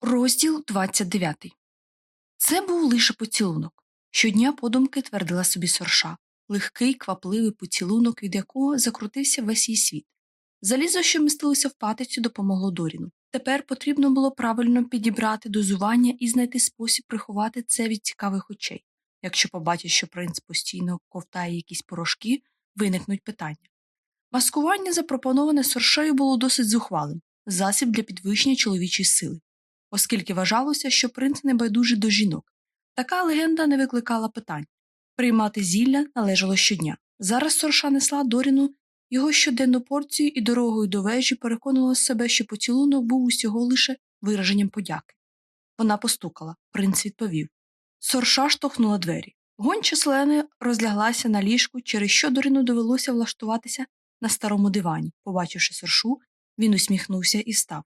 Розділ 29 Це був лише поцілунок. Щодня подумки твердила собі сорша, легкий, квапливий поцілунок, від якого закрутився весь її світ. Залізо, що містилося в патицю, допомогло Доріну. Тепер потрібно було правильно підібрати дозування і знайти спосіб приховати це від цікавих очей. Якщо побачить, що принц постійно ковтає якісь порошки, виникнуть питання. Маскування, запропоноване соршею, було досить зухвалим засіб для підвищення чоловічої сили оскільки вважалося, що принц не байдужий до жінок. Така легенда не викликала питань. Приймати зілля належало щодня. Зараз сорша несла Доріну його щоденну порцію і дорогою до вежі переконувала себе, що поцілунок був усього лише вираженням подяки. Вона постукала, принц відповів. Сорша штовхнула двері. Гонча селени розляглася на ліжку, через що Доріну довелося влаштуватися на старому дивані. Побачивши соршу, він усміхнувся і став.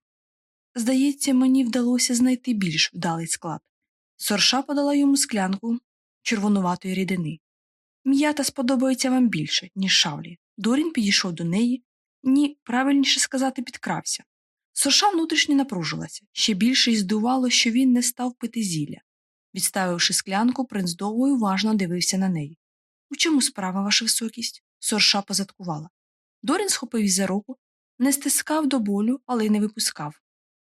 Здається, мені вдалося знайти більш вдалий склад. Сорша подала йому склянку червонуватої рідини. М'ята сподобається вам більше, ніж шавлі. Дорін підійшов до неї, ні, правильніше сказати, підкрався. Сорша внутрішньо напружилася, ще більше й здувало, що він не став пити зілля. Відставивши склянку, принц довго й уважно дивився на неї. У чому справа, ваша високість? Сорша позадкувала. Дорін схопив її за руку, не стискав до болю, але й не випускав.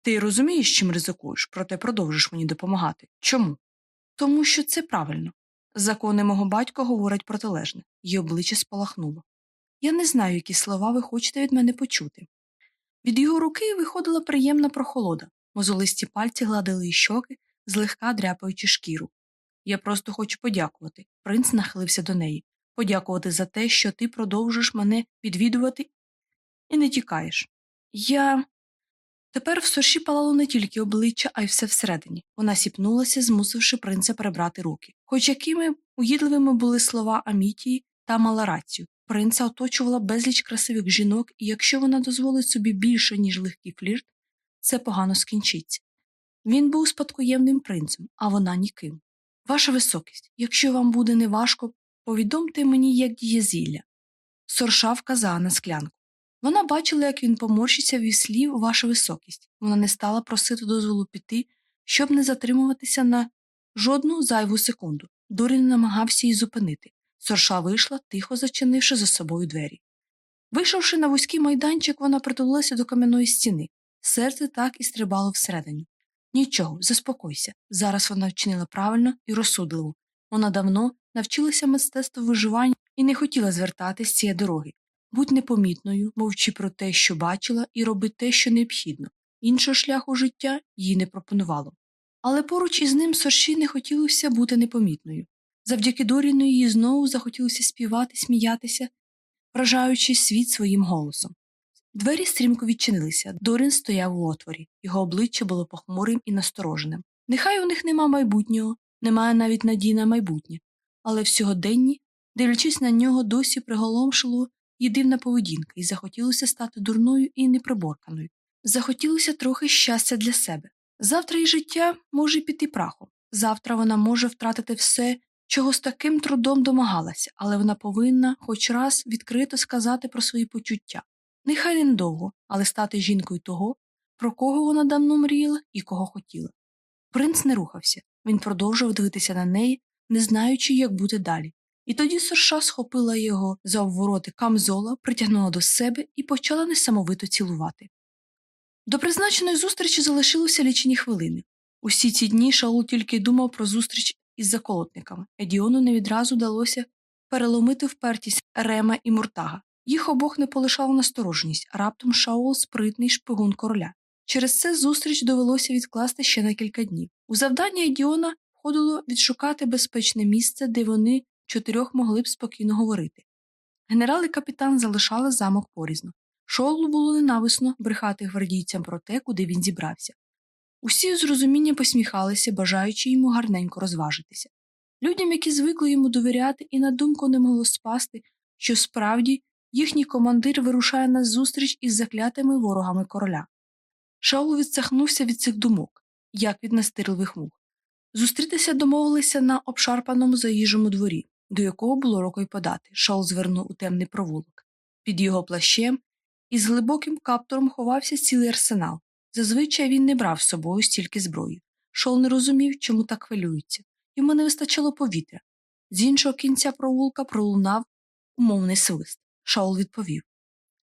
Ти розумієш, чим ризикуєш, проте продовжиш мені допомагати. Чому? Тому що це правильно. Закони мого батька говорять протилежне, її обличчя спалахнуло. Я не знаю, які слова ви хочете від мене почути. Від його руки виходила приємна прохолода, мозолисті пальці гладили щоки, злегка дряпаючи шкіру. Я просто хочу подякувати. Принц нахилився до неї. Подякувати за те, що ти продовжуєш мене відвідувати і не тікаєш. Я. Тепер в сорші палало не тільки обличчя, а й все всередині. Вона сіпнулася, змусивши принца прибрати руки. Хоч якими угідливими були слова Амітії та мала рацію. Принца оточувала безліч красивих жінок, і якщо вона дозволить собі більше, ніж легкий флірт, це погано скінчиться. Він був спадкоємним принцем, а вона ніким. Ваша високість, якщо вам буде неважко, повідомте мені, як діє зілля. Сорша вказала на склянку. Вона бачила, як він поморщиться від слів ваша високість. Вона не стала просити дозволу піти, щоб не затримуватися на жодну зайву секунду. Дорін намагався її зупинити. Сорша вийшла, тихо зачинивши за собою двері. Вийшовши на вузький майданчик, вона притулилася до кам'яної стіни. Серце так і стрибало всередині. Нічого, заспокойся. Зараз вона вчинила правильно і розсудливо. Вона давно навчилася мистецтву виживання і не хотіла звертатись з цієї дороги. Будь непомітною, мовчи про те, що бачила, і роби те, що необхідно. Іншого шляху життя їй не пропонувало. Але поруч із ним Сорші не хотілося бути непомітною. Завдяки Доріну їй знову захотілося співати, сміятися, вражаючи світ своїм голосом. Двері стрімко відчинилися. Дорін стояв у отворі, його обличчя було похмурим і настороженим. Нехай у них нема майбутнього, немає навіть надії на майбутнє, але в сьогоденні, дивлячись на нього, досі приголомшило і дивна поведінка, і захотілося стати дурною і неприборканою. Захотілося трохи щастя для себе. Завтра її життя може піти прахом. Завтра вона може втратити все, чого з таким трудом домагалася, але вона повинна хоч раз відкрито сказати про свої почуття. Нехай недовго, але стати жінкою того, про кого вона давно мріяла і кого хотіла. Принц не рухався, він продовжував дивитися на неї, не знаючи, як бути далі. І тоді сорша схопила його за обвороти камзола, притягнула до себе і почала несамовито цілувати. До призначеної зустрічі залишилося лічені хвилини. Усі ці дні Шаул тільки думав про зустріч із заколотниками. Едіону не відразу вдалося переломити впертість Рема і Муртага. Їх обох не полишала настороженість, а раптом Шаул спритний шпигун короля. Через це зустріч довелося відкласти ще на кілька днів. У завдання Едіона входило відшукати безпечне місце, де вони чотирьох могли б спокійно говорити. Генерал і капітан залишали замок порізно. Шоулу було ненависно брехати гвардійцям про те, куди він зібрався. Усі з розумінням посміхалися, бажаючи йому гарненько розважитися. Людям, які звикли йому довіряти, і на думку не могло спасти, що справді їхній командир вирушає на зустріч із заклятими ворогами короля. Шаул відсахнувся від цих думок, як від настирливих мух. Зустрітися домовилися на обшарпаному заїжджому дворі до якого було рукою подати. Шол звернув у темний провулок. Під його плащем із глибоким каптуром ховався цілий арсенал. Зазвичай він не брав з собою стільки зброї. Шоул не розумів, чому так хвилюється. Йому не вистачало повітря. З іншого кінця провулка пролунав умовний свист. Шаул відповів.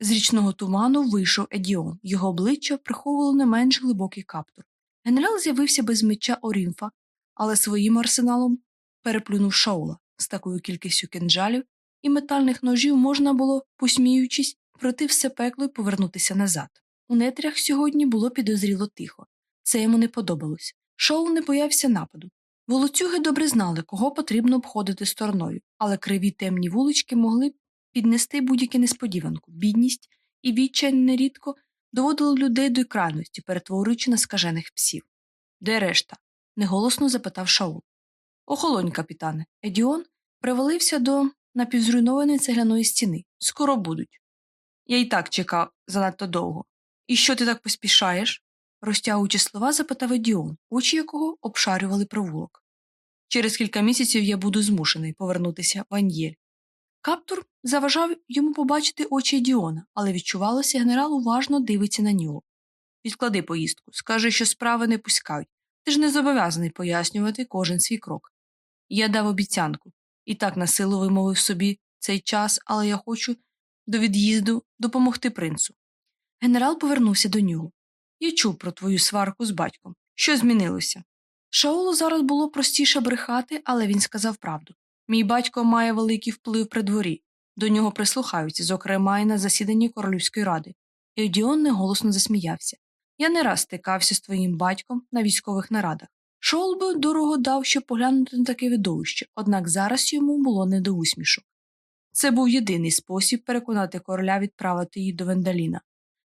З річного туману вийшов Едіон. Його обличчя приховувало не менш глибокий каптур. Генерал з'явився без меча Орімфа, але своїм арсеналом переплюнув Шаула з такою кількістю кинджалів і метальних ножів можна було, посміючись, пройти все пекло і повернутися назад. У нетрях сьогодні було підозріло тихо. Це йому не подобалось. Шоу не боявся нападу. Волоцюги добре знали, кого потрібно обходити стороною, але криві темні вулички могли піднести будь-яку несподіванку, бідність і відчай нерідко доводили людей до крайності, перетворюючи на скажених псів. Де решта? неголосно запитав Шаул. Охолонь, капітане. Едіон привалився до напівзруйнованої цегляної стіни. Скоро будуть. Я й так чекав занадто довго. І що ти так поспішаєш? розтягуючи слова, запитав Едіон, очі якого обшарювали провулок. Через кілька місяців я буду змушений повернутися в Аньєль. Каптур заважав йому побачити очі Едіона, але відчувалося, генерал уважно дивиться на нього. Відклади поїздку, скажи, що справи не пускають. Ти ж не зобов'язаний пояснювати кожен свій крок. Я дав обіцянку і так насилу вимовив собі цей час, але я хочу до від'їзду допомогти принцу. Генерал повернувся до нього. Я чув про твою сварку з батьком. Що змінилося? Шаолу зараз було простіше брехати, але він сказав правду. Мій батько має великий вплив при дворі. До нього прислухаються, зокрема, і на засіданні Королівської ради. І Одіон неголосно засміявся. Я не раз стикався з твоїм батьком на військових нарадах. Шоул би дорого дав, щоб поглянути на таке видовище, однак зараз йому було не до усмішок. Це був єдиний спосіб переконати короля відправити її до Вендаліна.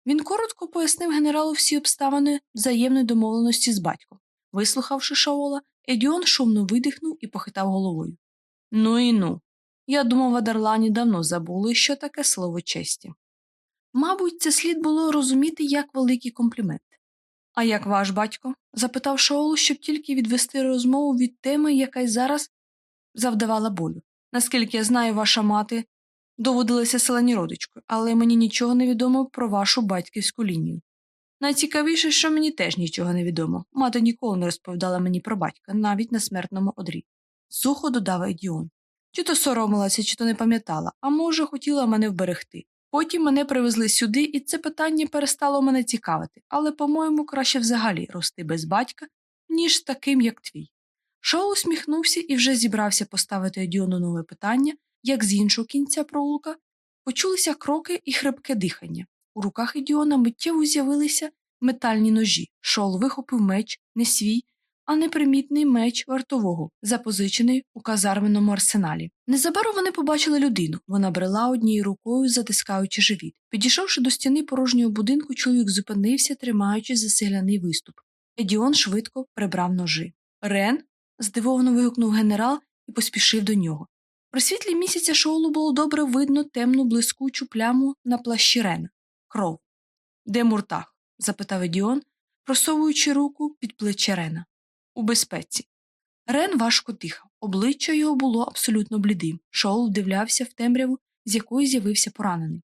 Він коротко пояснив генералу всі обставини взаємної домовленості з батьком. Вислухавши Шаола, Едіон шумно видихнув і похитав головою. Ну і ну. Я думав, в Адарлані давно забули, що таке слово честі. Мабуть, це слід було розуміти як великий комплімент. А як ваш батько? запитав Шоул, щоб тільки відвести розмову від теми, яка й зараз завдавала болю. Наскільки я знаю, ваша мати доводилася селені родичкою, але мені нічого не відомо про вашу батьківську лінію. Найцікавіше, що мені теж нічого не відомо. Мати ніколи не розповідала мені про батька, навіть на смертному одрі. Сухо додав Едіон. Чи то соромилася, чи то не пам'ятала, а може, хотіла мене вберегти. Потім мене привезли сюди, і це питання перестало мене цікавити, але, по-моєму, краще взагалі рости без батька, ніж таким, як твій. Шоу усміхнувся і вже зібрався поставити Едіону нове питання, як з іншого кінця провулка почулися кроки і хрипке дихання. У руках Едіона миттєво з'явилися метальні ножі. Шол вихопив меч, не свій, а непримітний меч вартового, запозичений у казарменому арсеналі. Незабаром вони побачили людину. Вона брела однією рукою, затискаючи живіт. Підійшовши до стіни порожнього будинку, чоловік зупинився, тримаючи засигляний виступ. Едіон швидко прибрав ножи. Рен. здивовано вигукнув генерал і поспішив до нього. При світлі місяця шоулу було добре видно темну блискучу пляму на плащі Рена. Кров. Де муртах? запитав Едіон, просовуючи руку під плече Рена. У безпеці. Рен важко дихав. Обличчя його було абсолютно блідим. Шоул вдивлявся в темряву, з якої з'явився поранений.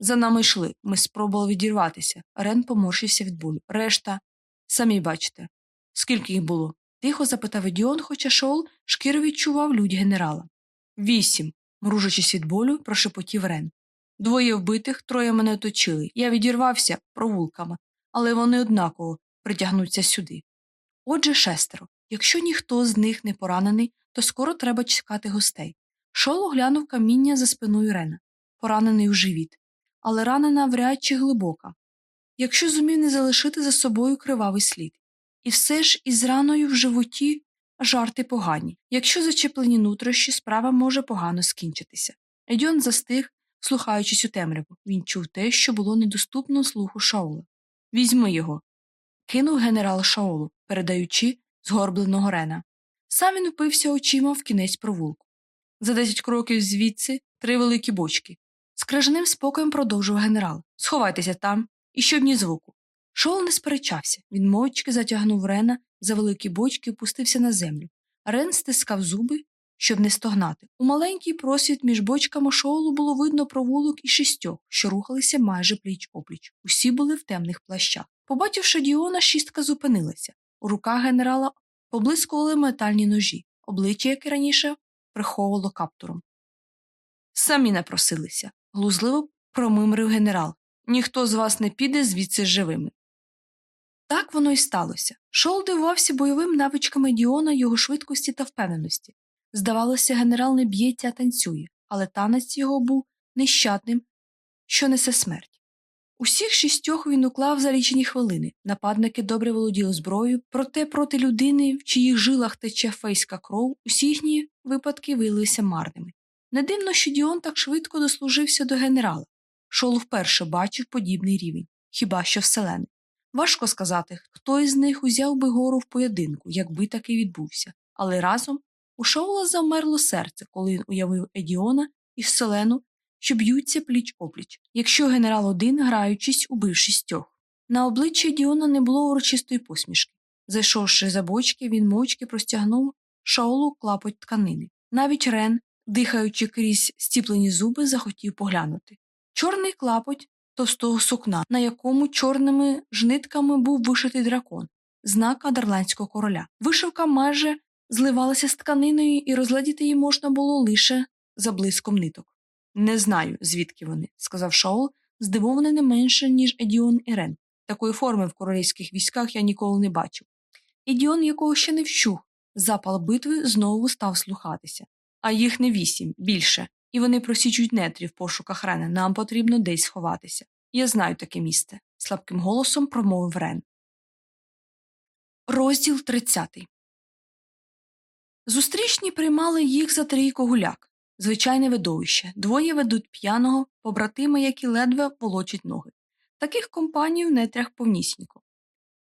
За нами йшли. Ми спробували відірватися. Рен поморщився від болю. Решта, самі бачите. Скільки їх було? Тихо запитав Едіон, хоча Шоул шкіро відчував людь генерала. Вісім, мружачись від болю, прошепотів Рен. Двоє вбитих, троє мене оточили. Я відірвався провулками, але вони однаково притягнуться сюди. Отже, шестеро. Якщо ніхто з них не поранений, то скоро треба чекати гостей. Шол оглянув каміння за спиною Рена, поранений у живіт, але рана навряд чи глибока. Якщо зумів не залишити за собою кривавий слід. І все ж із раною в животі жарти погані. Якщо зачеплені нутрощі, справа може погано скінчитися. Едьон застиг, слухаючись у темряву. Він чув те, що було недоступно слуху Шаула. Візьми його. Кинув генерал Шаолу, передаючи згорбленого Рена. Сам він впився очима в кінець провулку. За десять кроків звідси три великі бочки. З крижаним спокоєм продовжував генерал. Сховайтеся там, і щоб ні звуку. Шоул не сперечався. Він мовчки затягнув Рена за великі бочки і опустився на землю. Рен стискав зуби, щоб не стогнати. У маленький просвіт між бочками шоулу було видно провулок і шістьох, що рухалися майже пліч опліч. Усі були в темних плащах. Побачивши Діона, шістка зупинилася. У руках генерала поблискували метальні ножі, обличчя, яке раніше приховувало каптуром. Самі напросилися, глузливо промимрив генерал. Ніхто з вас не піде звідси живими. Так воно й сталося. Шол дивувався бойовим навичками Діона, його швидкості та впевненості. Здавалося, генерал не б'ється, а танцює, але танець його був нещадним, що несе смерть. Усіх шістьох він уклав за лічені хвилини. Нападники добре володіли зброєю, проте проти людини, в чиїх жилах тече фейська кров, усі їхні випадки виявилися марними. Не дивно, що Діон так швидко дослужився до генерала. Шол вперше бачив подібний рівень, хіба що вселений. Важко сказати, хто із них узяв би гору в поєдинку, якби такий відбувся, але разом у Шаула замерло серце, коли він уявив Едіона і Вселену, що б'ються пліч опліч, якщо генерал один, граючись, убив шістьох. На обличчі Едіона не було урочистої посмішки. Зайшовши за бочки, він мовчки простягнув Шаолу клапоть тканини. Навіть Рен, дихаючи крізь стіплені зуби, захотів поглянути. Чорний клапоть товстого сукна, на якому чорними жнитками був вишитий дракон, знак адерландського короля. Вишивка майже зливалася з тканиною, і розглядіти її можна було лише за блиском ниток. Не знаю, звідки вони, сказав Шаул, здивований не менше, ніж Едіон і Рен. Такої форми в королівських військах я ніколи не бачив. Едіон, якого ще не вщух, запал битви знову став слухатися. А їх не вісім, більше, і вони просічуть нетрі в пошуках Рена. Нам потрібно десь сховатися. Я знаю таке місце, слабким голосом промовив Рен. Розділ 30 Зустрічні приймали їх за трійко гуляк. Звичайне видовище. Двоє ведуть п'яного, побратими, які ледве волочать ноги. Таких компаній в нетрях повнісінько.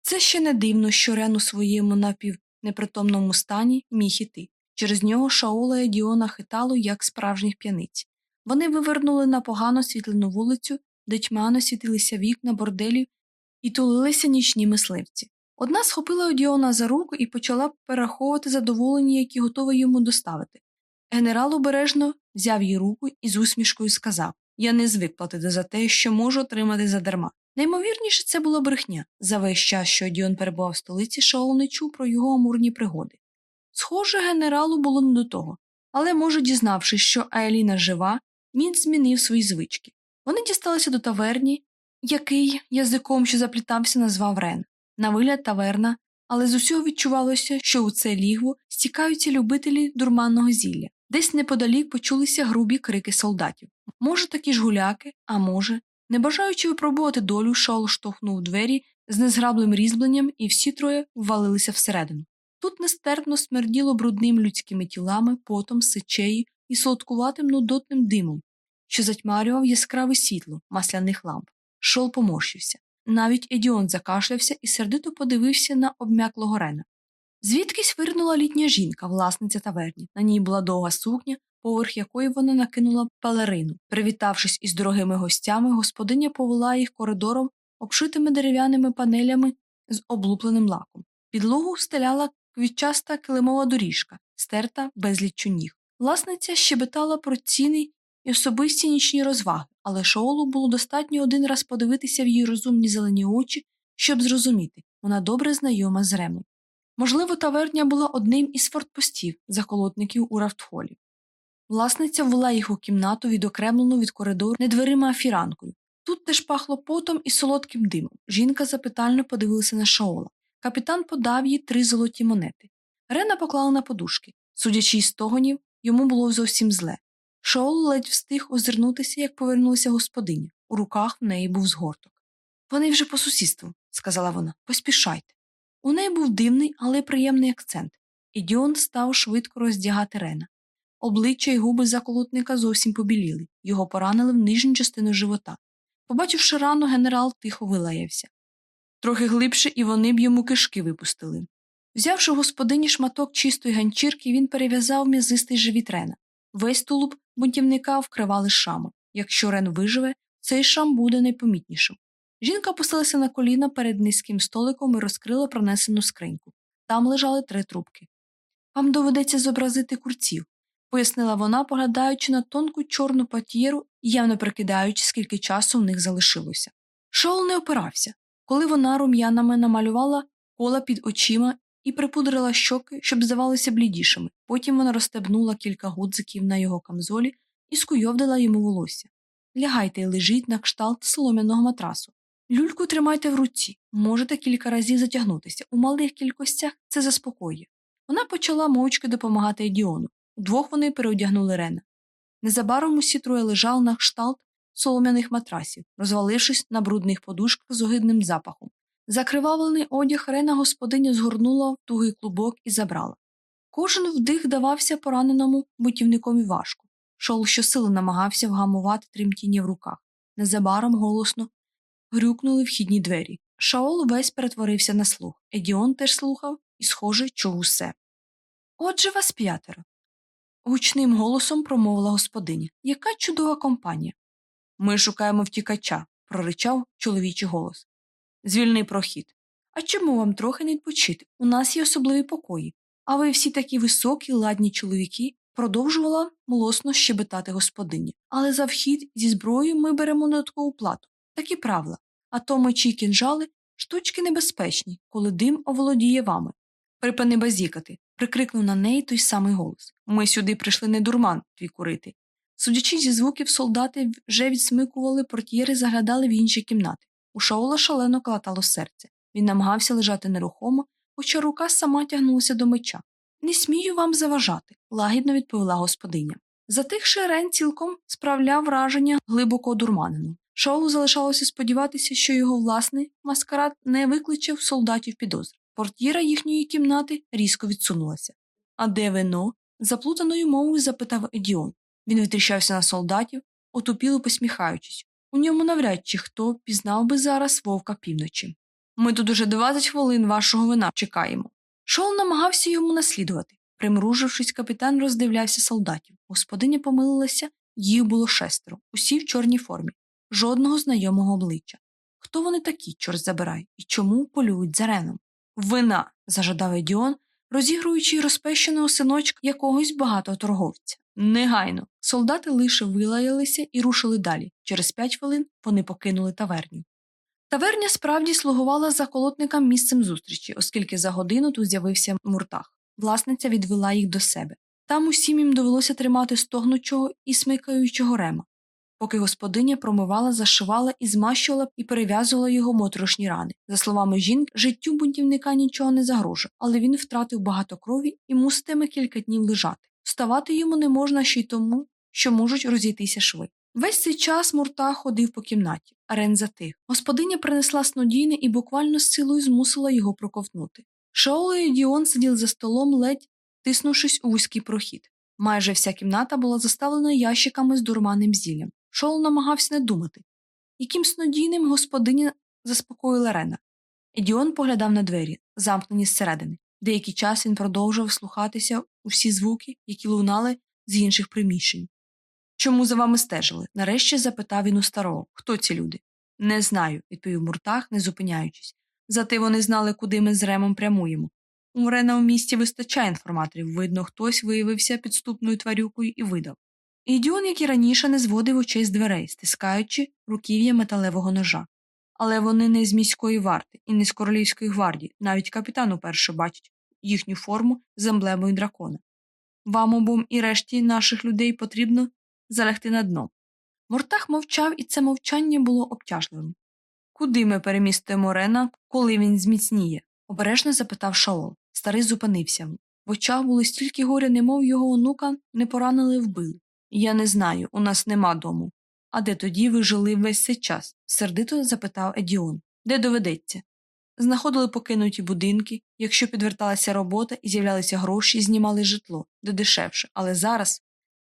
Це ще не дивно, що Рен у своєму напівнепритомному стані міг іти. Через нього Шаола і Діона хитало, як справжніх п'яниць. Вони вивернули на погано світлену вулицю, де тьмяно світилися вікна борделів і тулилися нічні мисливці. Одна схопила Одіона за руку і почала перераховувати задоволення, які готова йому доставити. Генерал обережно взяв її руку і з усмішкою сказав Я не звик платити за те, що можу отримати задарма. Наймовірніше, це була брехня. За весь час, що Одіон перебував в столиці, Шаол не чув про його амурні пригоди. Схоже, генералу було не до того, але, може, дізнавшись, що Аеліна жива, він змінив свої звички. Вони дісталися до таверні, який язиком, що заплітався, назвав Рен. На вигляд таверна, але з усього відчувалося, що у це лігво стікаються любителі дурманного зілля. Десь неподалік почулися грубі крики солдатів. Може, такі ж гуляки, а може. Не бажаючи випробувати долю, Шаул штовхнув двері з незграблим різьбленням, і всі троє ввалилися всередину. Тут нестерпно смерділо брудним людськими тілами, потом, сичею і солодкуватим нудотним димом, що затьмарював яскраве світло масляних ламп. Шол поморщився. Навіть Едіон закашлявся і сердито подивився на обмяклого рена. Звідкись вирнула літня жінка, власниця таверні. На ній була довга сукня, поверх якої вона накинула пелерину. Привітавшись із дорогими гостями, господиня повела їх коридором, обшитими дерев'яними панелями з облупленим лаком. Підлогу встеляла квітчаста килимова доріжка, стерта безліччю ніг. Власниця щебетала про ціни і особисті нічні розваги, але Шоолу було достатньо один раз подивитися в її розумні зелені очі, щоб зрозуміти вона добре знайома з Ремом. Можливо, таверня була одним із фортпостів заколотників у Рафтхолі. Власниця ввела їх у кімнату, відокремлену від коридору не дверима а фіранкою. Тут теж пахло потом і солодким димом. Жінка запитально подивилася на Шаола. Капітан подав їй три золоті монети. Рена поклала на подушки. Судячи із стогонів, йому було зовсім зле. Шоул ледь встиг озирнутися, як повернулася господиня. У руках в неї був згорток. Вони вже по сусідству, сказала вона, поспішайте. У неї був дивний, але приємний акцент. Ідіон став швидко роздягати Рена. Обличчя й губи заколотника зовсім побіліли, його поранили в нижню частину живота. Побачивши рану, генерал тихо вилаявся. Трохи глибше, і вони б йому кишки випустили. Взявши господині шматок чистої ганчірки, він перев'язав м'язистий живіт Рена. Весь тулуб бунтівника вкривали шами. Якщо Рен виживе, цей шам буде найпомітнішим. Жінка опустилася на коліна перед низьким столиком і розкрила пронесену скриньку. Там лежали три трубки. Вам доведеться зобразити курців, пояснила вона, поглядаючи на тонку чорну патієру і явно прикидаючи, скільки часу в них залишилося. Шоул не опирався. Коли вона рум'янами намалювала кола під очима і припудрила щоки, щоб здавалися блідішими. Потім вона розстебнула кілька гудзиків на його камзолі і скуйовдила йому волосся. Лягайте і лежіть на кшталт солом'яного матрасу. Люльку тримайте в руці, можете кілька разів затягнутися. У малих кількостях це заспокоює. Вона почала мовчки допомагати Едіону. Удвох вони переодягнули Рена. Незабаром усі троє лежали на кшталт солом'яних матрасів, розвалившись на брудних подушках з огидним запахом. Закривавлений одяг Рена господиня згорнула в тугий клубок і забрала. Кожен вдих давався пораненому бутівникові важко. Шол щосили намагався вгамувати тремтіння в руках. Незабаром голосно грюкнули вхідні двері. Шаол весь перетворився на слух. Едіон теж слухав і, схоже, чув усе. Отже, вас п'ятеро. Гучним голосом промовила господиня. Яка чудова компанія. Ми шукаємо втікача, проричав чоловічий голос. Звільни прохід. А чому вам трохи не відпочити? У нас є особливі покої. А ви всі такі високі, ладні чоловіки, продовжувала молосно щебетати господиня. Але за вхід зі зброєю ми беремо додаткову плату. Такі правила. А то мечі й кінжали штучки небезпечні, коли дим оволодіє вами. Припини базікати, прикрикнув на неї той самий голос. Ми сюди прийшли не дурман твій курити. Судячи зі звуків, солдати вже відсмикували портьєри, заглядали в інші кімнати. У Шаола шалено калатало серце. Він намагався лежати нерухомо, хоча рука сама тягнулася до меча. Не смію вам заважати, лагідно відповіла господиня. Затихши Рен цілком справляв враження глибоко одурманену. Шоулу залишалося сподіватися, що його власний маскарад не викличе солдатів підозр. Портьєра їхньої кімнати різко відсунулася. А де вино? заплутаною мовою запитав Едіон. Він витріщався на солдатів, отупіло посміхаючись. У ньому навряд чи хто пізнав би зараз вовка півночі. Ми тут уже 20 хвилин вашого вина чекаємо. Шол намагався йому наслідувати. Примружившись, капітан роздивлявся солдатів. Господиня помилилася, їх було шестеро, усі в чорній формі, жодного знайомого обличчя. Хто вони такі, чорт забирай, і чому полюють за реном? Вина. зажадав Едіон, розігруючи розпещеного синочка якогось багатого торговця. Негайно. Солдати лише вилаялися і рушили далі. Через п'ять хвилин вони покинули таверню. Таверня справді слугувала заколотникам місцем зустрічі, оскільки за годину тут з'явився муртах. Власниця відвела їх до себе. Там усім їм довелося тримати стогнучого і смикаючого рема, поки господиня промивала, зашивала і змащувала і перев'язувала його моторошні рани. За словами жінки, життю бунтівника нічого не загрожує, але він втратив багато крові і муситиме кілька днів лежати. Вставати йому не можна ще й тому, що можуть розійтися шви. Весь цей час Мурта ходив по кімнаті, Рен затих. Господиня принесла снодійне і буквально з силою змусила його проковтнути. Шаоло і Діон сиділи за столом, ледь тиснувшись у вузький прохід. Майже вся кімната була заставлена ящиками з дурманим зіллям. Шоул намагався не думати. Яким снодійним господиня заспокоїла Рена. Едіон поглядав на двері, замкнені зсередини. Деякий час він продовжував слухатися усі звуки, які лунали з інших приміщень. Чому за вами стежили? нарешті запитав він у старого. Хто ці люди? Не знаю, відповів Муртах, не зупиняючись. Зате вони знали, куди ми з Ремом прямуємо. У Рена в місті вистачає інформаторів, видно, хтось виявився підступною тварюкою і видав. Ідіон, як і раніше, не зводив очей з дверей, стискаючи руків'я металевого ножа. Але вони не з міської варти і не з королівської гвардії, навіть капітан уперше бачить їхню форму з емблемою дракона. Вам обом і решті наших людей потрібно залягти на дно. Мортах мовчав, і це мовчання було обтяжливим. Куди ми перемістимо Рена, коли він зміцніє? обережно запитав Шаол. Старий зупинився. В очах було стільки горя, немов його онука не поранили вбили. Я не знаю, у нас нема дому. А де тоді ви жили весь цей час? сердито запитав Едіон. Де доведеться? Знаходили покинуті будинки, якщо підверталася робота і з'являлися гроші, знімали житло, де дешевше, але зараз.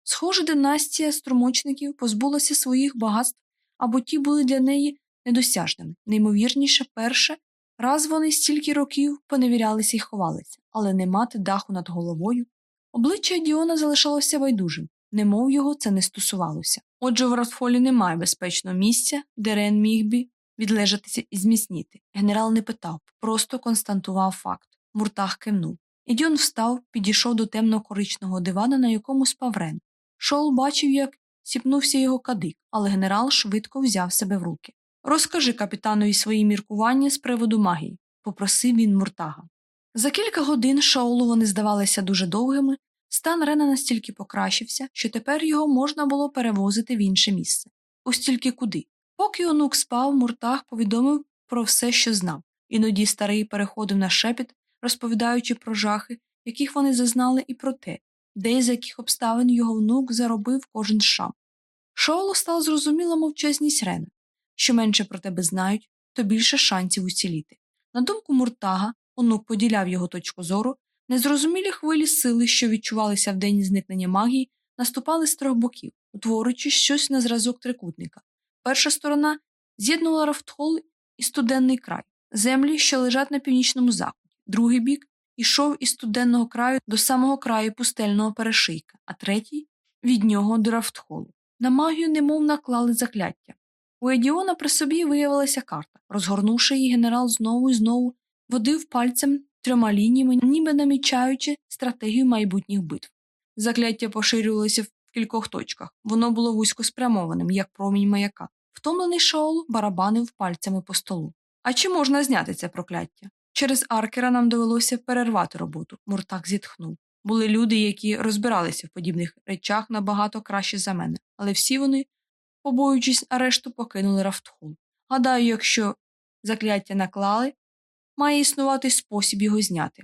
Схоже, династія струмочників позбулася своїх багатств, або ті були для неї недосяжними. Неймовірніше, перше, раз вони стільки років поневірялися і ховалися, але не мати даху над головою. Обличчя Діона залишалося байдужим, немов його це не стосувалося. Отже, в Росфолі немає безпечного місця, де Рен міг би відлежатися і зміцніти. Генерал не питав, просто константував факт. Муртах кивнув. Ідіон встав, підійшов до темно-коричного дивана, на якому спав Рен. Шоул бачив, як сіпнувся його кадик, але генерал швидко взяв себе в руки. Розкажи капітанові свої міркування з приводу магії, попросив він Муртага. За кілька годин Шаолу вони здавалися дуже довгими, стан Рена настільки покращився, що тепер його можна було перевозити в інше місце. Ось тільки куди. Поки онук спав, Муртаг повідомив про все, що знав. Іноді старий переходив на шепіт, розповідаючи про жахи, яких вони зазнали, і про те, де і з яких обставин його внук заробив кожен шам. Шоулу стало зрозуміло мовчазність Рена. Що менше про тебе знають, то більше шансів уціліти. На думку Муртага, онук поділяв його точку зору, незрозумілі хвилі сили, що відчувалися в день зникнення магії, наступали з трьох боків, утворюючи щось на зразок трикутника. Перша сторона з'єднувала Рафтхол і студенний край, землі, що лежать на північному заході. Другий бік ішов із студенного краю до самого краю пустельного перешийка, а третій від нього до Рафтхолу. На магію немов наклали закляття. У Едіона при собі виявилася карта. Розгорнувши її, генерал знову і знову водив пальцем трьома лініями, ніби намічаючи стратегію майбутніх битв. Закляття поширювалося в кількох точках. Воно було вузько спрямованим, як промінь маяка. Втомлений Шаол барабанив пальцями по столу. А чи можна зняти це прокляття? Через аркера нам довелося перервати роботу. Муртак зітхнув. Були люди, які розбиралися в подібних речах набагато краще за мене, але всі вони, побоюючись арешту, покинули Рафтхул. Гадаю, якщо закляття наклали, має існувати спосіб його зняти.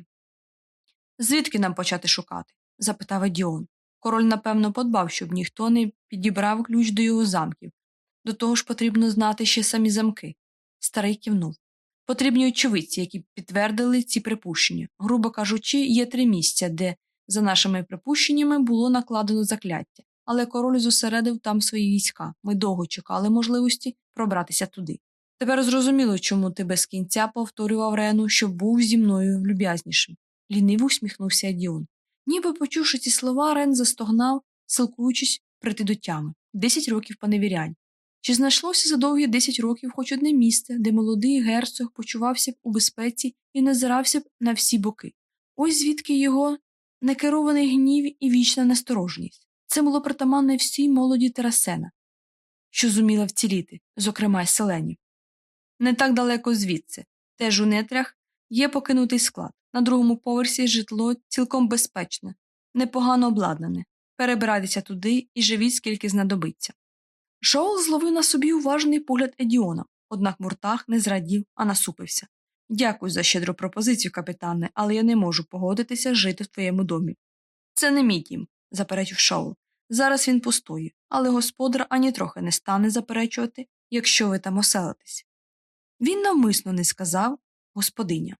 Звідки нам почати шукати? запитав Едіон. Король, напевно, подбав, щоб ніхто не підібрав ключ до його замків. До того ж потрібно знати ще самі замки. Старий кивнув. Потрібні очевидці, які підтвердили ці припущення. Грубо кажучи, є три місця, де, за нашими припущеннями, було накладено закляття, але король зосередив там свої війська. Ми довго чекали можливості пробратися туди. Тепер зрозуміло, чому ти без кінця повторював Рену, що був зі мною люб'язнішим. Ліниво усміхнувся Адіон. Ніби почувши ці слова, Рен застогнав, силкуючись прийти до тями. Десять років поневірянь. Чи знайшлося за довгі десять років хоч одне місце, де молодий герцог почувався б у безпеці і назирався б на всі боки? Ось звідки його некерований гнів і вічна насторожність. Це було притаманне всій молоді Терасена, що зуміла вціліти, зокрема й селенів. Не так далеко звідси, теж у нетрях є покинутий склад. На другому поверсі житло цілком безпечне, непогано обладнане. Перебирайтеся туди і живіть, скільки знадобиться. Шоул зловив на собі уважний погляд Едіона, однак Муртах не зрадів, а насупився. Дякую за щедру пропозицію, капітане, але я не можу погодитися жити в твоєму домі. Це не мій дім, заперечив Шоул. Зараз він пустує, але господар ані трохи не стане заперечувати, якщо ви там оселитесь. Він навмисно не сказав господиня.